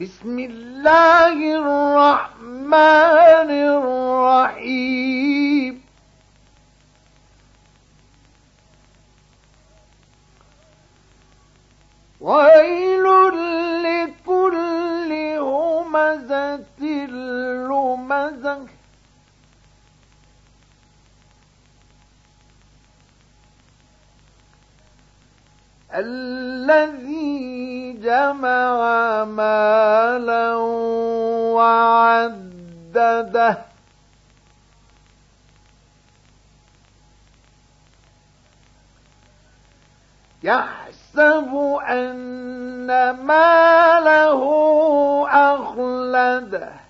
بسم الله الرحمن الرحيم. ويل لكل همزة لمزة. الذي جمع مالا وعدده. يحسب أن ماله أخلده.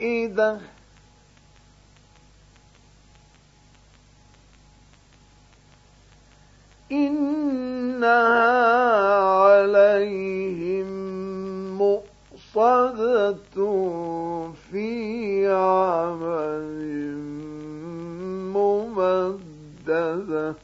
إذا إنها عليهم مؤصدة في عمل ممددة.